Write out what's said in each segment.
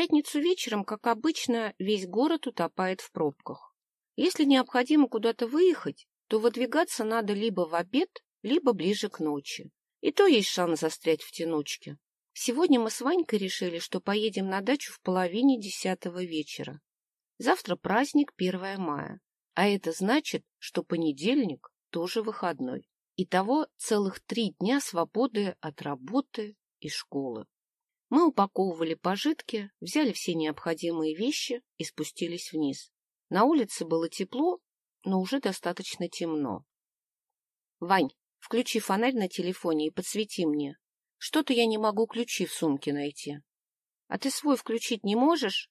пятницу вечером, как обычно, весь город утопает в пробках. Если необходимо куда-то выехать, то выдвигаться надо либо в обед, либо ближе к ночи. И то есть шанс застрять в тянучке. Сегодня мы с Ванькой решили, что поедем на дачу в половине десятого вечера. Завтра праздник 1 мая, а это значит, что понедельник тоже выходной. Итого целых три дня свободы от работы и школы. Мы упаковывали пожитки, взяли все необходимые вещи и спустились вниз. На улице было тепло, но уже достаточно темно. — Вань, включи фонарь на телефоне и подсвети мне. Что-то я не могу ключи в сумке найти. — А ты свой включить не можешь?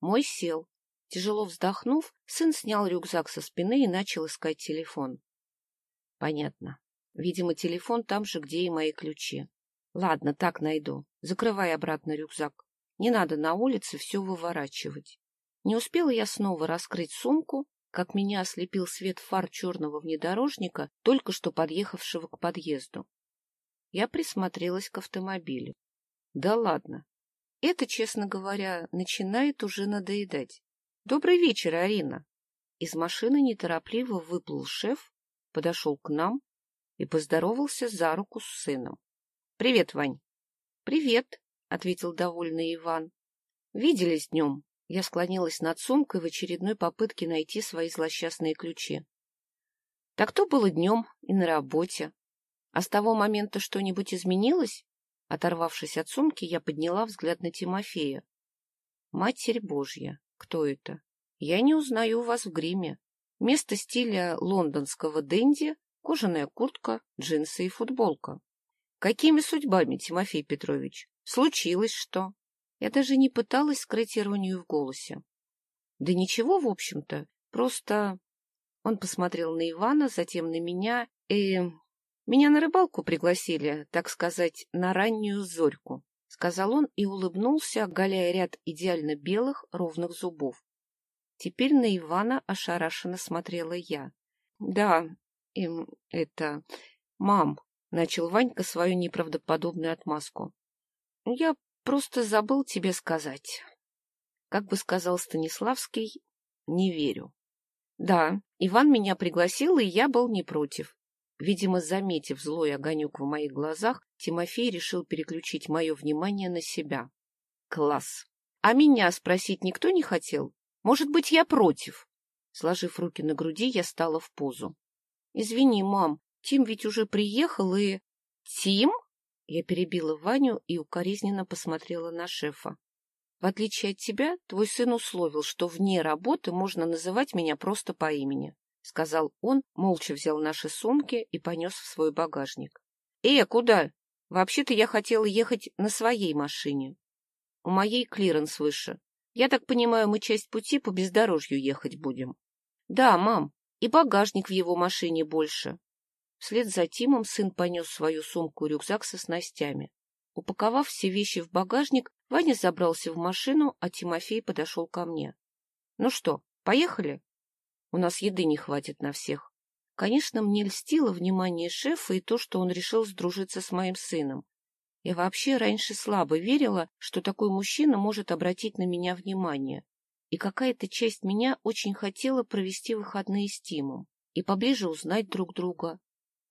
Мой сел. Тяжело вздохнув, сын снял рюкзак со спины и начал искать телефон. — Понятно. Видимо, телефон там же, где и мои ключи. Ладно, так найду. Закрывай обратно рюкзак. Не надо на улице все выворачивать. Не успела я снова раскрыть сумку, как меня ослепил свет фар черного внедорожника, только что подъехавшего к подъезду. Я присмотрелась к автомобилю. Да ладно. Это, честно говоря, начинает уже надоедать. Добрый вечер, Арина. Из машины неторопливо выплыл шеф, подошел к нам и поздоровался за руку с сыном. — Привет, Вань. — Привет, — ответил довольный Иван. — Виделись днем. Я склонилась над сумкой в очередной попытке найти свои злосчастные ключи. — Так то было днем и на работе. А с того момента что-нибудь изменилось? Оторвавшись от сумки, я подняла взгляд на Тимофея. — Матерь Божья, кто это? Я не узнаю вас в гриме. Место стиля лондонского денди кожаная куртка, джинсы и футболка. Какими судьбами, Тимофей Петрович? Случилось что? Я даже не пыталась скрыть иронию в голосе. Да ничего, в общем-то, просто... Он посмотрел на Ивана, затем на меня, и... Меня на рыбалку пригласили, так сказать, на раннюю зорьку, — сказал он и улыбнулся, оголяя ряд идеально белых, ровных зубов. Теперь на Ивана ошарашенно смотрела я. — Да, им это... Мам, — начал Ванька свою неправдоподобную отмазку. — Я просто забыл тебе сказать. Как бы сказал Станиславский, не верю. Да, Иван меня пригласил, и я был не против. Видимо, заметив злой огонек в моих глазах, Тимофей решил переключить мое внимание на себя. Класс. А меня спросить никто не хотел? Может быть, я против? Сложив руки на груди, я стала в позу. Извини, мам, Тим ведь уже приехал и... Тим? Я перебила Ваню и укоризненно посмотрела на шефа. В отличие от тебя, твой сын условил, что вне работы можно называть меня просто по имени, — сказал он, молча взял наши сумки и понес в свой багажник. — Э, куда? Вообще-то я хотела ехать на своей машине. У моей клиренс выше. Я так понимаю, мы часть пути по бездорожью ехать будем. — Да, мам, и багажник в его машине больше. Вслед за Тимом сын понес свою сумку-рюкзак со снастями. Упаковав все вещи в багажник, Ваня забрался в машину, а Тимофей подошел ко мне. — Ну что, поехали? У нас еды не хватит на всех. Конечно, мне льстило внимание шефа и то, что он решил сдружиться с моим сыном. Я вообще раньше слабо верила, что такой мужчина может обратить на меня внимание и какая-то часть меня очень хотела провести выходные с Тимом и поближе узнать друг друга.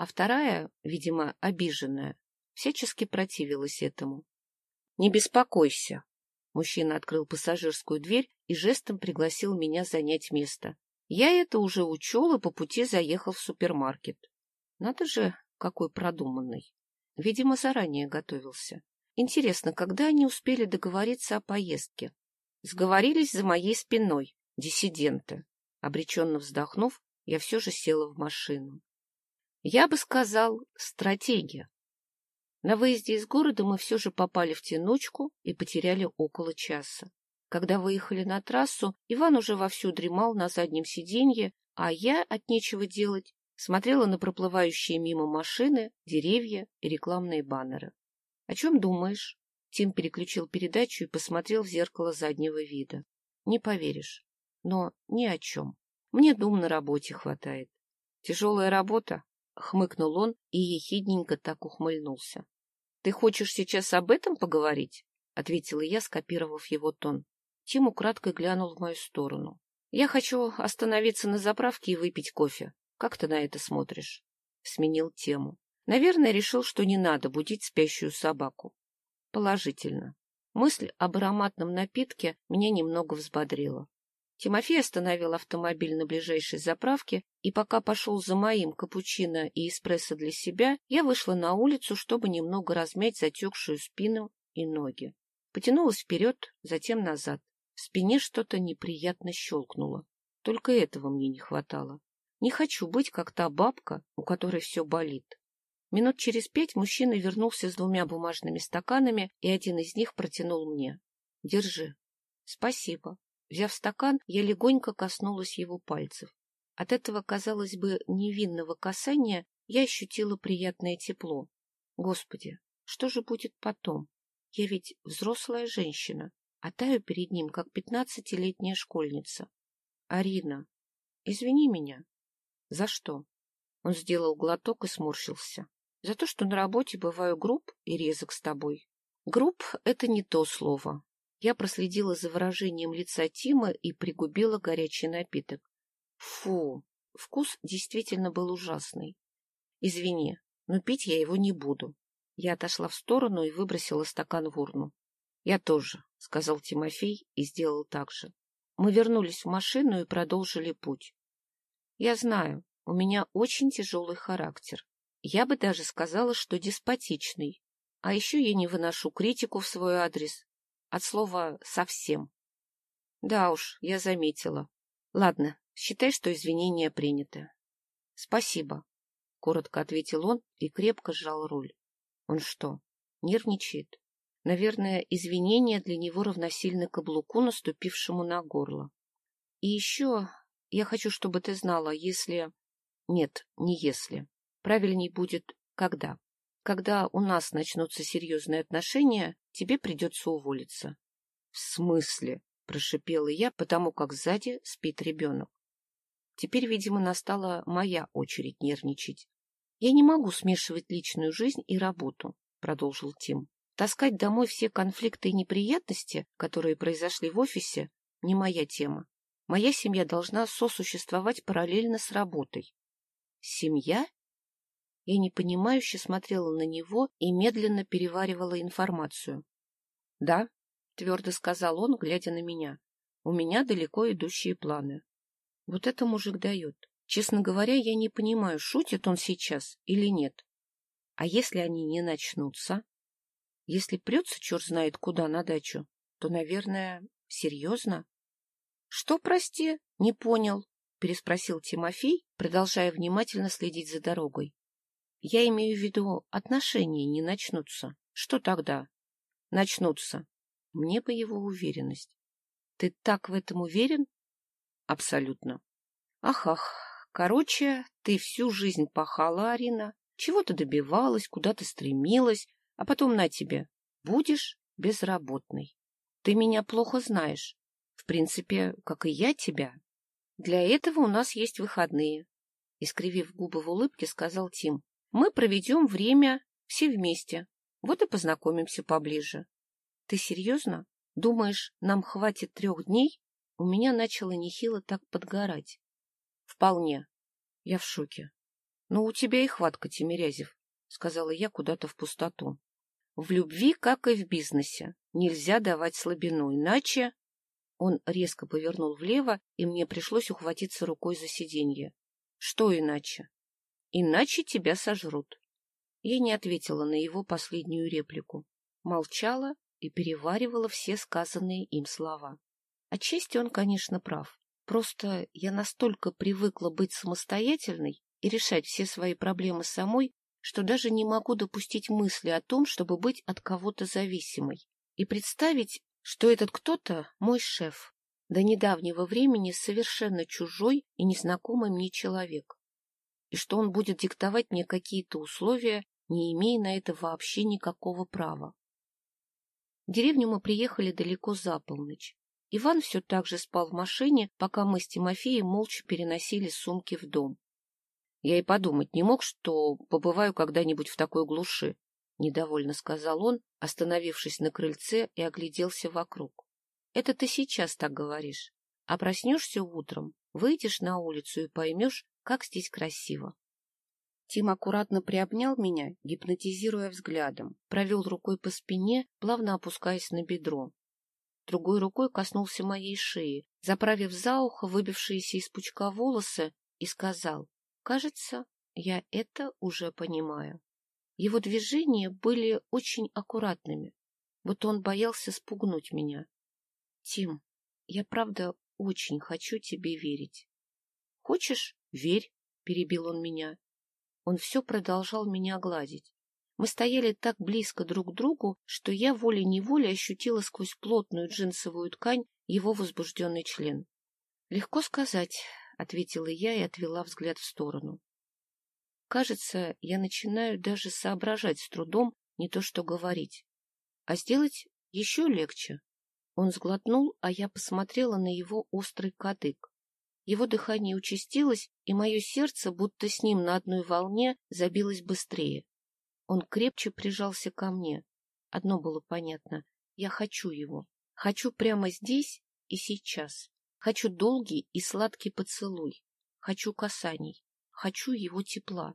А вторая, видимо, обиженная, всячески противилась этому. — Не беспокойся. Мужчина открыл пассажирскую дверь и жестом пригласил меня занять место. Я это уже учел и по пути заехал в супермаркет. Надо же, какой продуманный. Видимо, заранее готовился. Интересно, когда они успели договориться о поездке? Сговорились за моей спиной, диссиденты. Обреченно вздохнув, я все же села в машину. Я бы сказал, стратегия. На выезде из города мы все же попали в тянучку и потеряли около часа. Когда выехали на трассу, Иван уже вовсю дремал на заднем сиденье, а я, от нечего делать, смотрела на проплывающие мимо машины, деревья и рекламные баннеры. — О чем думаешь? Тим переключил передачу и посмотрел в зеркало заднего вида. Не поверишь, но ни о чем. Мне дум на работе хватает. Тяжелая работа? Хмыкнул он и ехидненько так ухмыльнулся. Ты хочешь сейчас об этом поговорить? — ответила я, скопировав его тон. Тим украдкой глянул в мою сторону. — Я хочу остановиться на заправке и выпить кофе. Как ты на это смотришь? Сменил тему. Наверное, решил, что не надо будить спящую собаку. Положительно. Мысль об ароматном напитке меня немного взбодрила. Тимофей остановил автомобиль на ближайшей заправке, и пока пошел за моим капучино и эспрессо для себя, я вышла на улицу, чтобы немного размять затекшую спину и ноги. Потянулась вперед, затем назад. В спине что-то неприятно щелкнуло. Только этого мне не хватало. Не хочу быть, как та бабка, у которой все болит. Минут через пять мужчина вернулся с двумя бумажными стаканами, и один из них протянул мне. — Держи. — Спасибо. Взяв стакан, я легонько коснулась его пальцев. От этого, казалось бы, невинного касания я ощутила приятное тепло. Господи, что же будет потом? Я ведь взрослая женщина, а таю перед ним, как пятнадцатилетняя школьница. Арина, извини меня. За что? Он сделал глоток и сморщился. За то, что на работе бываю груб и резок с тобой. Груб — это не то слово. Я проследила за выражением лица Тима и пригубила горячий напиток. Фу, вкус действительно был ужасный. Извини, но пить я его не буду. Я отошла в сторону и выбросила стакан в урну. — Я тоже, — сказал Тимофей и сделал так же. Мы вернулись в машину и продолжили путь. Я знаю, у меня очень тяжелый характер. Я бы даже сказала, что деспотичный. А еще я не выношу критику в свой адрес. От слова «совсем». Да уж, я заметила. Ладно, считай, что извинения приняты. Спасибо, — коротко ответил он и крепко сжал руль. Он что, нервничает? Наверное, извинения для него равносильны каблуку, наступившему на горло. И еще я хочу, чтобы ты знала, если... Нет, не если. Правильней будет «когда». Когда у нас начнутся серьезные отношения, тебе придется уволиться. — В смысле? — прошипела я, потому как сзади спит ребенок. Теперь, видимо, настала моя очередь нервничать. — Я не могу смешивать личную жизнь и работу, — продолжил Тим. Таскать домой все конфликты и неприятности, которые произошли в офисе, не моя тема. Моя семья должна сосуществовать параллельно с работой. Семья? Я непонимающе смотрела на него и медленно переваривала информацию. — Да, — твердо сказал он, глядя на меня. — У меня далеко идущие планы. Вот это мужик дает. Честно говоря, я не понимаю, шутит он сейчас или нет. А если они не начнутся? Если прется черт знает куда на дачу, то, наверное, серьезно? — Что, прости, не понял? — переспросил Тимофей, продолжая внимательно следить за дорогой. Я имею в виду, отношения не начнутся. Что тогда? Начнутся. Мне по его уверенность. Ты так в этом уверен? Абсолютно. Ах-ах. Короче, ты всю жизнь пахала, Арина, чего-то добивалась, куда-то стремилась, а потом на тебе. Будешь безработной. Ты меня плохо знаешь. В принципе, как и я тебя. Для этого у нас есть выходные. Искривив губы в улыбке, сказал Тим. Мы проведем время все вместе. Вот и познакомимся поближе. Ты серьезно? Думаешь, нам хватит трех дней? У меня начало нехило так подгорать. Вполне. Я в шоке. Но у тебя и хватка, Тимирязев, сказала я куда-то в пустоту. В любви, как и в бизнесе, нельзя давать слабину, иначе... Он резко повернул влево, и мне пришлось ухватиться рукой за сиденье. Что иначе? Иначе тебя сожрут. Я не ответила на его последнюю реплику. Молчала и переваривала все сказанные им слова. Отчасти он, конечно, прав. Просто я настолько привыкла быть самостоятельной и решать все свои проблемы самой, что даже не могу допустить мысли о том, чтобы быть от кого-то зависимой. И представить, что этот кто-то — мой шеф, до недавнего времени совершенно чужой и незнакомый мне человек и что он будет диктовать мне какие-то условия, не имея на это вообще никакого права. В деревню мы приехали далеко за полночь. Иван все так же спал в машине, пока мы с Тимофеем молча переносили сумки в дом. Я и подумать не мог, что побываю когда-нибудь в такой глуши. недовольно сказал он, остановившись на крыльце и огляделся вокруг. — Это ты сейчас так говоришь. А проснешься утром, выйдешь на улицу и поймешь, как здесь красиво. Тим аккуратно приобнял меня, гипнотизируя взглядом, провел рукой по спине, плавно опускаясь на бедро. Другой рукой коснулся моей шеи, заправив за ухо выбившиеся из пучка волосы, и сказал, «Кажется, я это уже понимаю». Его движения были очень аккуратными, будто он боялся спугнуть меня. «Тим, я правда очень хочу тебе верить». «Хочешь — верь», — перебил он меня. Он все продолжал меня гладить. Мы стояли так близко друг к другу, что я волей-неволей ощутила сквозь плотную джинсовую ткань его возбужденный член. — Легко сказать, — ответила я и отвела взгляд в сторону. Кажется, я начинаю даже соображать с трудом, не то что говорить. А сделать еще легче. Он сглотнул, а я посмотрела на его острый кадык. Его дыхание участилось, и мое сердце, будто с ним на одной волне, забилось быстрее. Он крепче прижался ко мне. Одно было понятно — я хочу его. Хочу прямо здесь и сейчас. Хочу долгий и сладкий поцелуй. Хочу касаний. Хочу его тепла.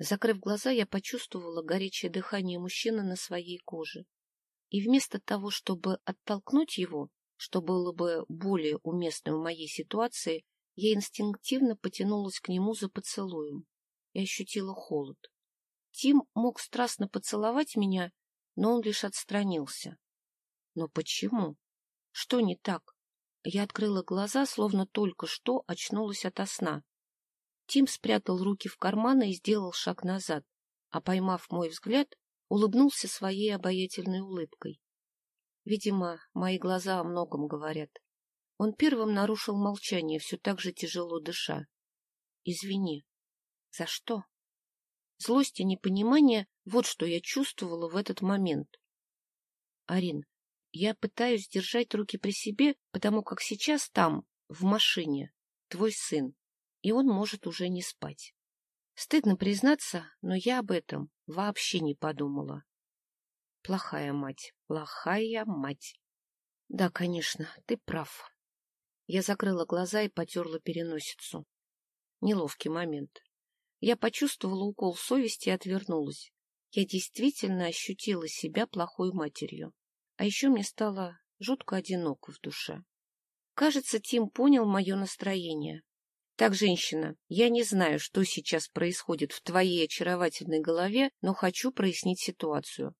Закрыв глаза, я почувствовала горячее дыхание мужчины на своей коже. И вместо того, чтобы оттолкнуть его, что было бы более уместно в моей ситуации, я инстинктивно потянулась к нему за поцелуем и ощутила холод. Тим мог страстно поцеловать меня, но он лишь отстранился. Но почему? Что не так? Я открыла глаза, словно только что очнулась ото сна. Тим спрятал руки в карманы и сделал шаг назад, а, поймав мой взгляд, улыбнулся своей обаятельной улыбкой. Видимо, мои глаза о многом говорят. Он первым нарушил молчание, все так же тяжело дыша. — Извини. — За что? Злость и непонимание — вот что я чувствовала в этот момент. — Арин, я пытаюсь держать руки при себе, потому как сейчас там, в машине, твой сын, и он может уже не спать. Стыдно признаться, но я об этом вообще не подумала. Плохая мать, плохая мать. Да, конечно, ты прав. Я закрыла глаза и потерла переносицу. Неловкий момент. Я почувствовала укол совести и отвернулась. Я действительно ощутила себя плохой матерью. А еще мне стало жутко одиноко в душе. Кажется, Тим понял мое настроение. Так, женщина, я не знаю, что сейчас происходит в твоей очаровательной голове, но хочу прояснить ситуацию.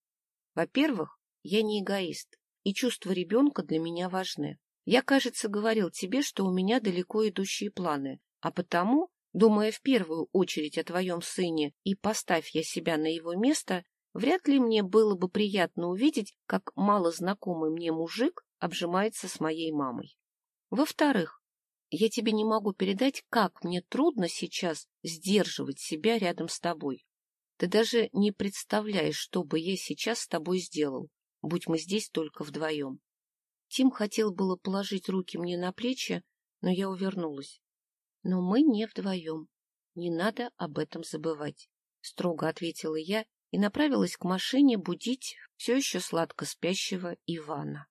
Во-первых, я не эгоист, и чувства ребенка для меня важны. Я, кажется, говорил тебе, что у меня далеко идущие планы, а потому, думая в первую очередь о твоем сыне и поставь я себя на его место, вряд ли мне было бы приятно увидеть, как малознакомый мне мужик обжимается с моей мамой. Во-вторых, я тебе не могу передать, как мне трудно сейчас сдерживать себя рядом с тобой. Ты даже не представляешь, что бы я сейчас с тобой сделал, будь мы здесь только вдвоем. Тим хотел было положить руки мне на плечи, но я увернулась. Но мы не вдвоем. Не надо об этом забывать, — строго ответила я и направилась к машине будить все еще сладко спящего Ивана.